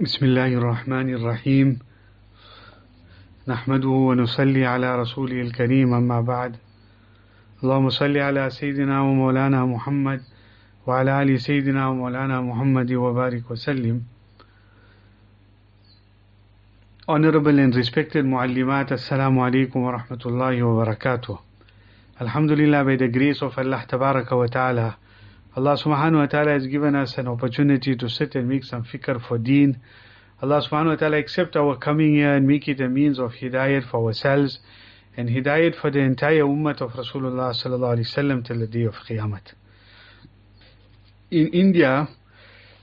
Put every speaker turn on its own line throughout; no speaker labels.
بسم الله الرحمن الرحيم. نحمده ونصلي على رسوله الكريم أما بعد. اللهم صل على سيدنا ومولانا محمد وعلى آل سيدنا ومولانا محمد وبارك وسلم. Honorable and respected معلمات السلام عليكم ورحمة الله وبركاته الحمد لله by the grace of Allah تبارك وتعالى Allah subhanahu wa ta'ala has given us an opportunity to sit and make some fikr for deen. Allah subhanahu wa ta'ala accept our coming here and make it a means of hidayat for ourselves and hidayat for the entire ummah of Rasulullah sallallahu alaihi wasallam till the day of Qiyamah. In India,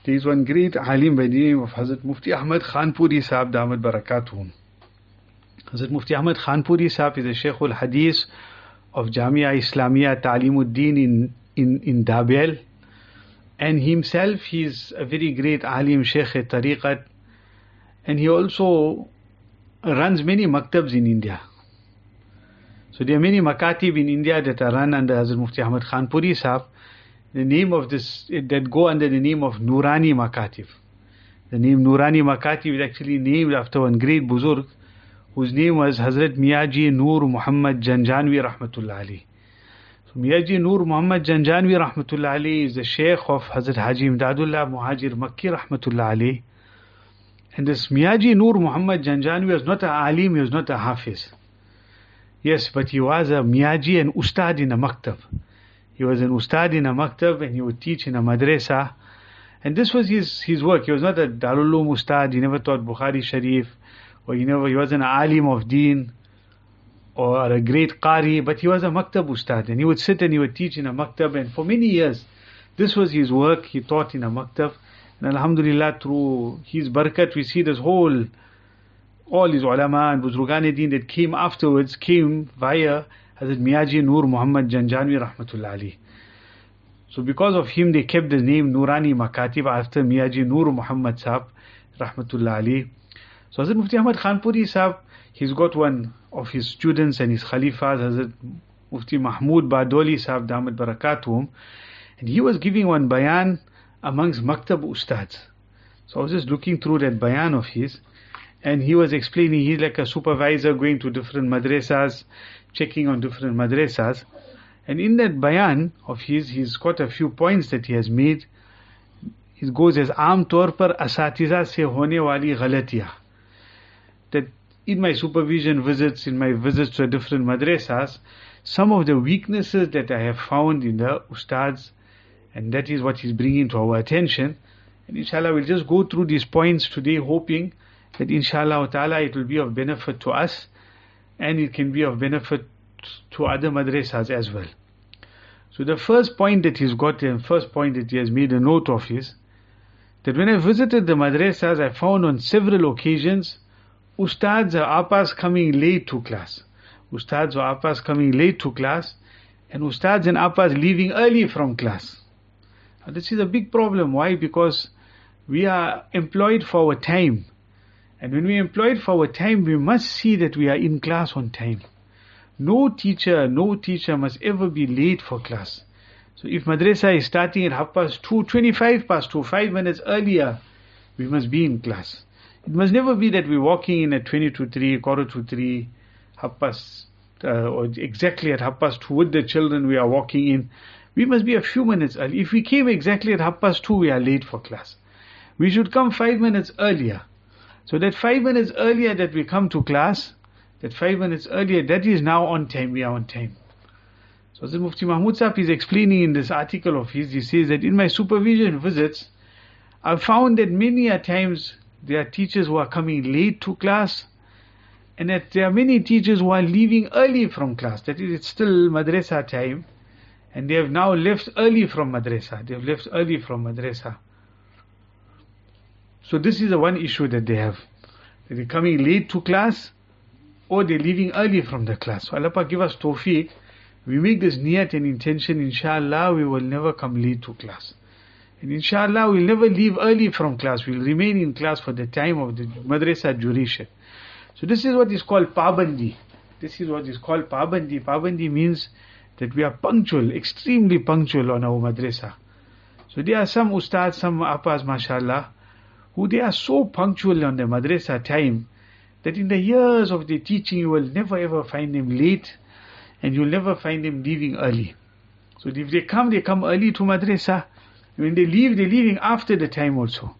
there is one great alim by the name of Hazrat Mufti Ahmad Khanpuri Sahib Damat Barakatuhum. Hazrat Mufti Ahmad Khanpuri Sahib is a Shaykh al Hadith of Jamia Islamia Ta'limuddin in, in, in Dabhel. And himself, he is a very great alim Shaykh Tariqat. And he also runs many maktabs in India. So there are many makatib in India that are run under Hazrat Mufti Ahmad Khanpuri Sahib the name of this that go under the name of Nurani Makatib. The name Nurani Makatib is actually named after one great Buzurg whose name was Hazrat Miyaji Nur Muhammad Janjanvi Rahmatullah Ali. So Miyaji Nur Muhammad Janjanvi Rahmatullah Ali is the Sheikh of Hazrat Haji Imdadullah Muhajir Makki Rahmatullah Ali. And this Miyaji Nur Muhammad Janjanvi was not a alim, he was not a hafiz. Yes, but he was a Miyaji and Ustad in a maktab. He was an ustad in a maktab and he would teach in a madrasa. And this was his, his work. He was not a Darul ustad. He never taught Bukhari Sharif. Or he never, he wasn't an alim of deen. Or a great qari. But he was a maktab ustad. And he would sit and he would teach in a maktab. And for many years, this was his work. He taught in a maktab. And alhamdulillah, through his barakat, we see this whole, all his ulama and buzrugan deen that came afterwards, came via Hazrat Miyaji Nur Muhammad Janjanvi Rahmatullah Ali. So because of him they kept the name Nurani Makatib after Miyaji Nur Muhammad Sahib Rahmatullah Ali. So Hazrat Mufti Ahmad Khanpuri Sahib, he's got one of his students and his Khalifas, Hazrat Mufti Mahmud Badoli Sahib Damat Barakatuhum, and he was giving one bayan amongst Maktab Ustads. So I was just looking through that bayan of his, and he was explaining he's like a supervisor going to different madrasas checking on different madrasas. And in that bayan of his, he's got a few points that he has made. He goes as आम तौर पर asatiza se hone wali ghalatiya. That in my supervision visits, in my visits to different madrasas, some of the weaknesses that I have found in the ustads, and that is what he's bringing to our attention. And inshallah, we'll just go through these points today, hoping that inshallah ta'ala it will be of benefit to us and it can be of benefit to other madrasas as well. So the first point that he's got, and first point that he has made a note of is that when I visited the madrasas, I found on several occasions ustads or apas coming late to class. Ustads or apas coming late to class, and ustads and apas leaving early from class. Now this is a big problem. Why? Because we are employed for our time. And when we are employed for our time, we must see that we are in class on time. No teacher, no teacher must ever be late for class. So if madrasa is starting at half past two, 25 past two, five minutes earlier, we must be in class. It must never be that we're walking in at 20 to 3, quarter to 3, half past, uh, or exactly at half past two with the children we are walking in. We must be a few minutes early. If we came exactly at half past two, we are late for class. We should come five minutes earlier. So that five minutes earlier that we come to class, that five minutes earlier, that is now on time, we are on time. So the Mufti Mahmud Sahib is explaining in this article of his, he says that in my supervision visits, I've found that many a times there are teachers who are coming late to class, and that there are many teachers who are leaving early from class. That is, it's still madrasa time, and they have now left early from madrasa. They have left early from madrasa. So this is the one issue that they have. They're coming late to class or they're leaving early from the class. So Allah give us tawfiq. We make this niyat and intention, inshallah, we will never come late to class. And inshallah, we'll never leave early from class. We'll remain in class for the time of the madrasa duration. So this is what is called pabandi. This is what is called pabandi. Pabandi means that we are punctual, extremely punctual on our madrasa. So there are some ustads, some appas, mashallah, who they are so punctual on the madrasa time that in the years of their teaching you will never ever find them late and you'll never find them leaving early. So if they come, they come early to madrasa. When they leave, they're leaving after the time also.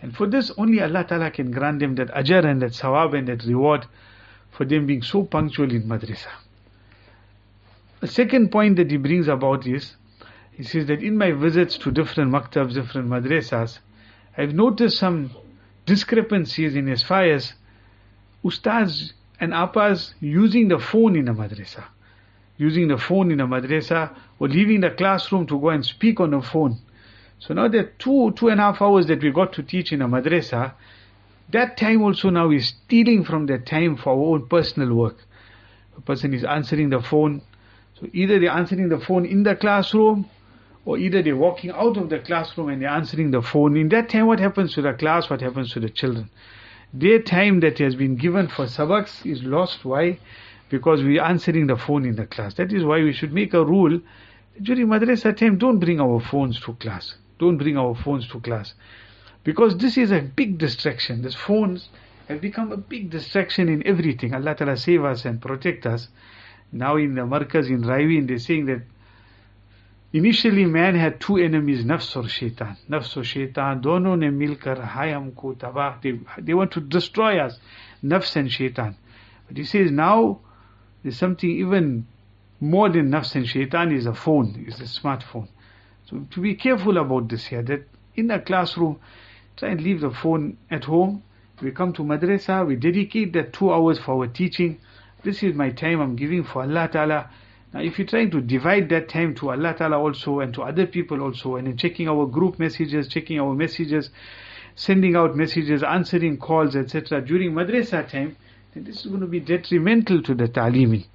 And for this, only Allah Ta'ala can grant them that ajr and that sawab and that reward for them being so punctual in madrasa. The second point that he brings about is, he says that in my visits to different maktabs, different madrasas, I've noticed some discrepancies in as far as ustads and appas using the phone in a madrasa. Using the phone in a madrasa or leaving the classroom to go and speak on the phone. So now the two, two and a half hours that we got to teach in a madrasa, that time also now is stealing from that time for our own personal work. A person is answering the phone. So either they're answering the phone in the classroom or either they're walking out of the classroom and they're answering the phone. In that time, what happens to the class? What happens to the children? Their time that has been given for sabaks is lost. Why? Because we're answering the phone in the class. That is why we should make a rule during madrasa time, don't bring our phones to class. Don't bring our phones to class. Because this is a big distraction. These phones have become a big distraction in everything. Allah Ta'ala save us and protect us. Now in the Markaz in Raiwind, they're saying that Initially man had two enemies, nafs or shaitan. Nafs or shaitan, dono ne milkar hai humko tabah. They, they want to destroy us, nafs and shaitan. But he says now there's something even more than nafs and shaitan is a phone, is a smartphone. So to be careful about this here, that in a classroom, try and leave the phone at home. We come to madrasa, we dedicate that two hours for our teaching. This is my time I'm giving for Allah Ta'ala. Now, if you're trying to divide that time to Allah Ta'ala also and to other people also, and in checking our group messages, checking our messages, sending out messages, answering calls, etc., during madrasa time, then this is going to be detrimental to the ta'limi.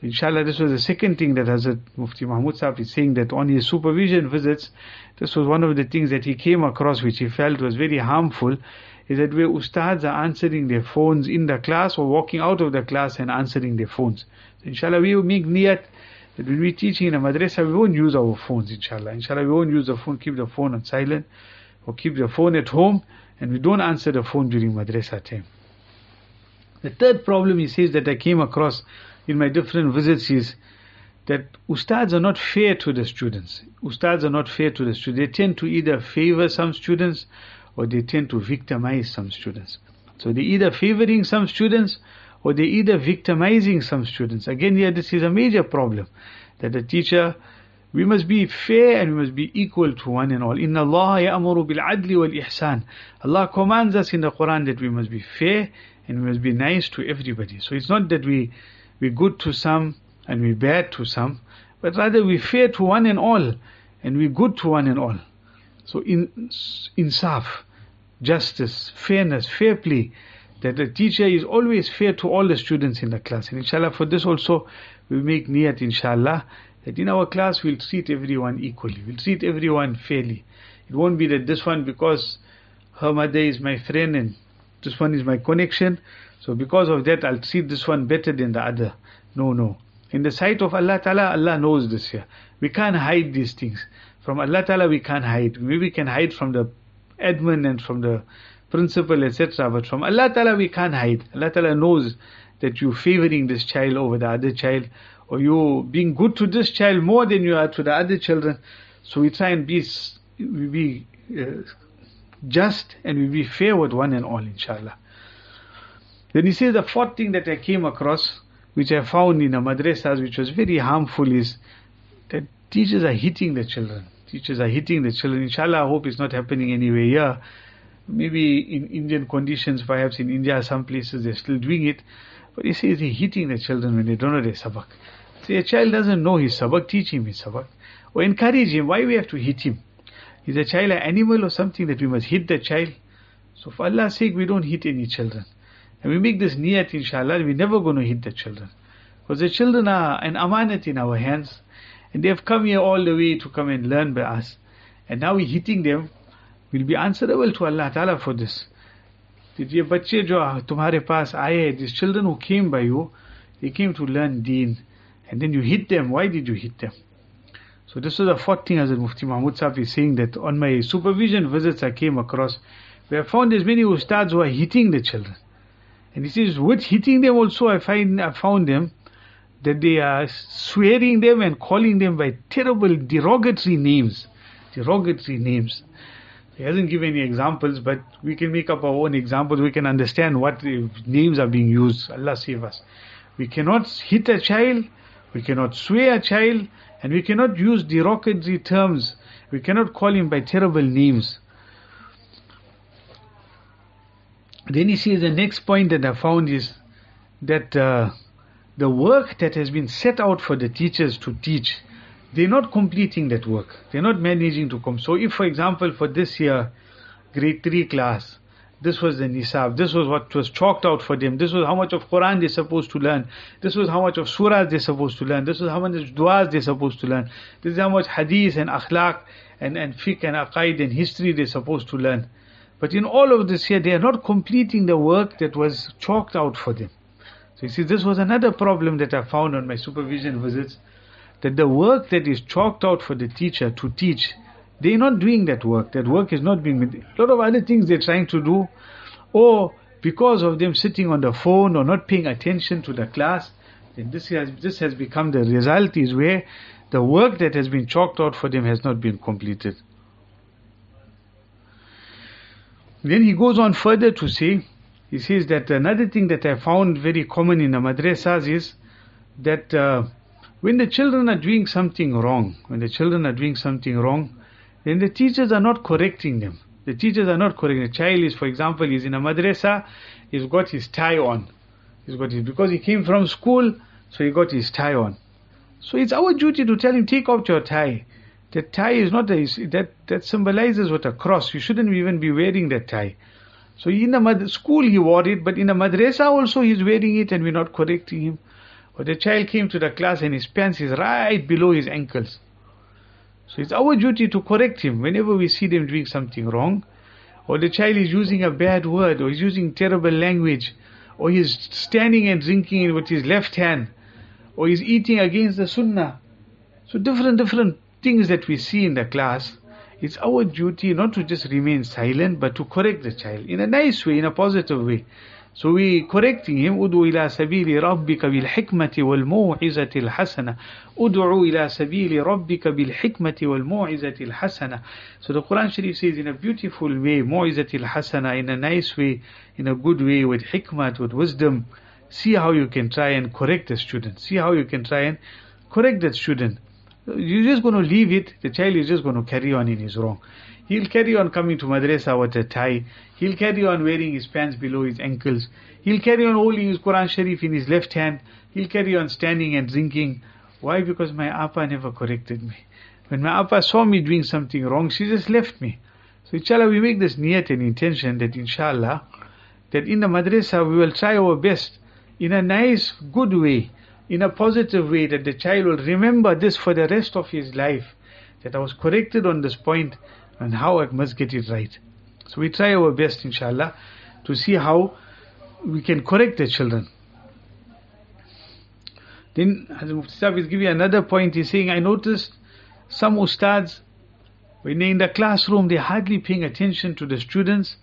So, inshallah, this was the second thing that Hazrat Mufti Mahmud Sahib is saying that on his supervision visits, this was one of the things that he came across which he felt was very harmful is that where ustads are answering their phones in the class or walking out of the class and answering their phones. So inshallah, we will make niyat that when we're teaching in a madrasa, we won't use our phones, inshallah. Inshallah, we won't use the phone, keep the phone on silent, or keep the phone at home, and we don't answer the phone during madrasa time. The third problem he says that I came across in my different visits is that ustads are not fair to the students. Ustads are not fair to the students. They tend to either favor some students or they tend to victimize some students. So they're either favoring some students or they're either victimizing some students. Again, here this is a major problem that the teacher, we must be fair and we must be equal to one and all. Inna Allah ya'muru bil adli wal ihsan. Allah commands us in the Quran that we must be fair and we must be nice to everybody. So it's not that we we good to some and we bad to some, but rather we fair to one and all and we good to one and all. So in insaf, justice, fairness, fair play that the teacher is always fair to all the students in the class. And inshallah, for this also, we make niyat, inshallah, that in our class we'll treat everyone equally. We'll treat everyone fairly. It won't be that this one, because her mother is my friend and this one is my connection, so because of that, I'll treat this one better than the other. No, no. In the sight of Allah Ta'ala, Allah knows this here. We can't hide these things. From Allah Ta'ala, we can't hide. Maybe we can hide from the admin and from the principal, etc. But from Allah Ta'ala we can't hide. Allah Ta'ala knows that you're favoring this child over the other child, or you being good to this child more than you are to the other children. So we try and be, we be uh, just and we be fair with one and all, inshallah. Then he says the fourth thing that I came across, which I found in the madrasas, which was very harmful, is that teachers are hitting the children. Teachers are hitting the children. Inshallah, I hope it's not happening anywhere here maybe in Indian conditions, perhaps in India, some places they're still doing it. But he says he's hitting the children when they don't know their sabak. See, a child doesn't know his sabak, teach him his sabak. Or encourage him. Why we have to hit him? Is a child an animal or something that we must hit the child? So for Allah's sake, we don't hit any children. And we make this niyat, inshallah, we're never going to hit the children. Because the children are an amanat in our hands. And they have come here all the way to come and learn by us. And now we're hitting them We'll be answerable to Allah Ta'ala for this. That ye bachche jo tumhare paas aaye, these children who came by you, they came to learn deen. And then you hit them. Why did you hit them? So this was the fourth thing as Mufti Mahmud Sahib is saying that on my supervision visits I came across We have found there's many ustads who are hitting the children. And he says, with hitting them also, I find I found them that they are swearing them and calling them by terrible derogatory names. Derogatory names. He hasn't given any examples, but we can make up our own examples. We can understand what names are being used. Allah save us. We cannot hit a child, we cannot swear a child, and we cannot use derogatory terms. We cannot call him by terrible names. Then he says the next point that I found is that uh, the work that has been set out for the teachers to teach, they're not completing that work. They're not managing to come. So if, for example, for this year, grade 3 class, this was the nisab, this was what was chalked out for them, this was how much of Quran they're supposed to learn, this was how much of surahs they're supposed to learn, this was how much du'as they're supposed to learn, this is how much hadith and akhlaq and, and fiqh and aqaid and history they're supposed to learn. But in all of this here, they are not completing the work that was chalked out for them. So you see, this was another problem that I found on my supervision visits, that the work that is chalked out for the teacher to teach, they're not doing that work. That work is not being, a lot of other things they're trying to do, or because of them sitting on the phone or not paying attention to the class, then this has, this has become the result is where the work that has been chalked out for them has not been completed. Then he goes on further to say, he says that another thing that I found very common in the madrasas is that uh, when the children are doing something wrong, when the children are doing something wrong, then the teachers are not correcting them. The teachers are not correcting. The child is, for example, he's in a madrasa, he's got his tie on. He's got his, because he came from school, so he got his tie on. So it's our duty to tell him, take off your tie. The tie is not a, that that symbolizes what a cross. You shouldn't even be wearing that tie. So in the school he wore it, but in the madrasa also he's wearing it, and we're not correcting him. Or the child came to the class and his pants is right below his ankles. So it's our duty to correct him whenever we see them doing something wrong, or the child is using a bad word, or he's using terrible language, or he's standing and drinking with his left hand, or he's eating against the sunnah. So different, different things that we see in the class, it's our duty not to just remain silent, but to correct the child in a nice way, in a positive way. So we correcting him, ادعو إلى سبيل ربك بالحكمة والموعظة الحسنة. ادعو إلى سبيل ربك بالحكمة والموعظة الحسنة. So the Quran Sharif says in a beautiful way, موعظة الحسنة, in a nice way, in a good way, with hikmah, with wisdom. See how you can try and correct the student. See how you can try and correct the student. You're just going to leave it, the child is just going to carry on in his wrong. He'll carry on coming to madrasa with a tie. He'll carry on wearing his pants below his ankles. He'll carry on holding his Quran Sharif in his left hand. He'll carry on standing and drinking. Why? Because my appa never corrected me. When my appa saw me doing something wrong, she just left me. So inshallah we make this niyat and intention that inshallah, that in the madrasa we will try our best in a nice, good way in a positive way that the child will remember this for the rest of his life. That I was corrected on this point and how I must get it right. So we try our best, inshallah, to see how we can correct the children. Then Hazrat Mufti Sahib is giving another point. He's saying, I noticed some ustads, when they're in the classroom, they're hardly paying attention to the students.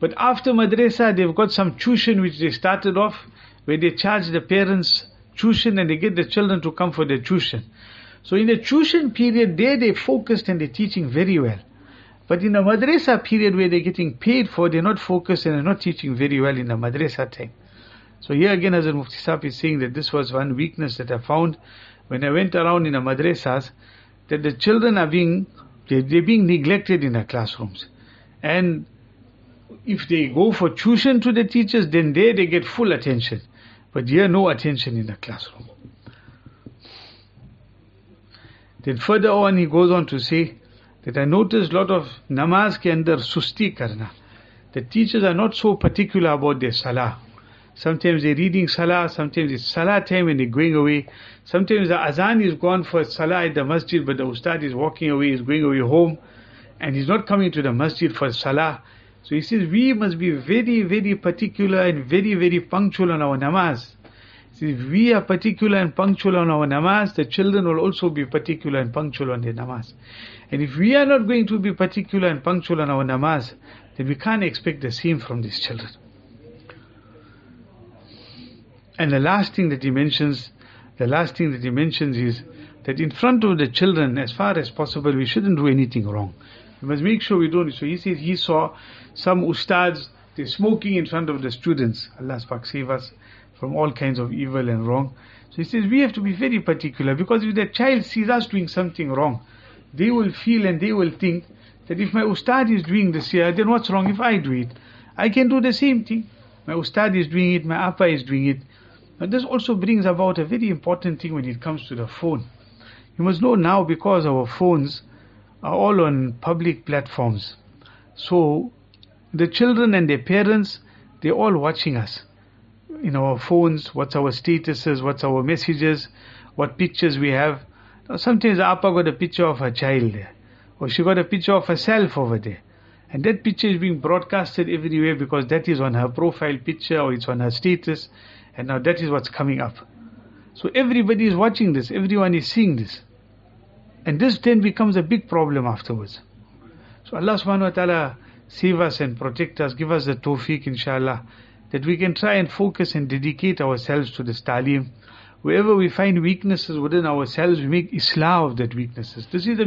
But after madrasa, they've got some tuition which they started off, where they charge the parents tuition and they get the children to come for their tuition. So in the tuition period, there they focused and they're teaching very well. But in the madrasa period where they're getting paid for, they're not focused and they're not teaching very well in the madrasa time. So here again, as Mufti is saying that this was one weakness that I found when I went around in the madrasas, that the children are being, they're being neglected in the classrooms. And if they go for tuition to the teachers, then there they get full attention. But here no attention in the classroom. Then further on he goes on to say that I noticed a lot of namaz ke andar susti karna. The teachers are not so particular about their salah. Sometimes they're reading salah, sometimes it's salah time and they're going away. Sometimes the azan is gone for salah at the masjid, but the ustad is walking away, he's going away home, and he's not coming to the masjid for salah. So he says we must be very, very particular and very, very punctual on our namaz. Says, if we are particular and punctual on our namaz, the children will also be particular and punctual on their namaz. And if we are not going to be particular and punctual on our namaz, then we can't expect the same from these children. And the last thing that he mentions, the last thing that he mentions is that in front of the children, as far as possible, we shouldn't do anything wrong. We must make sure we don't. So he says he saw some ustads, they're smoking in front of the students. Allah save us from all kinds of evil and wrong. So he says we have to be very particular because if the child sees us doing something wrong, they will feel and they will think that if my ustad is doing this here, then what's wrong if I do it? I can do the same thing. My ustad is doing it, my appa is doing it. And this also brings about a very important thing when it comes to the phone. You must know now because our phones are all on public platforms. So the children and their parents, they're all watching us. In our phones, what's our statuses, what's our messages, what pictures we have. Sometimes Appa got a picture of her child there, or she got a picture of herself over there. And that picture is being broadcasted everywhere because that is on her profile picture or it's on her status, and now that is what's coming up. So everybody is watching this, everyone is seeing this. And this then becomes a big problem afterwards. So Allah subhanahu wa ta'ala save us and protect us, give us the tawfiq inshallah, that we can try and focus and dedicate ourselves to this talim. Wherever we find weaknesses within ourselves, we make islah of that weaknesses. This is the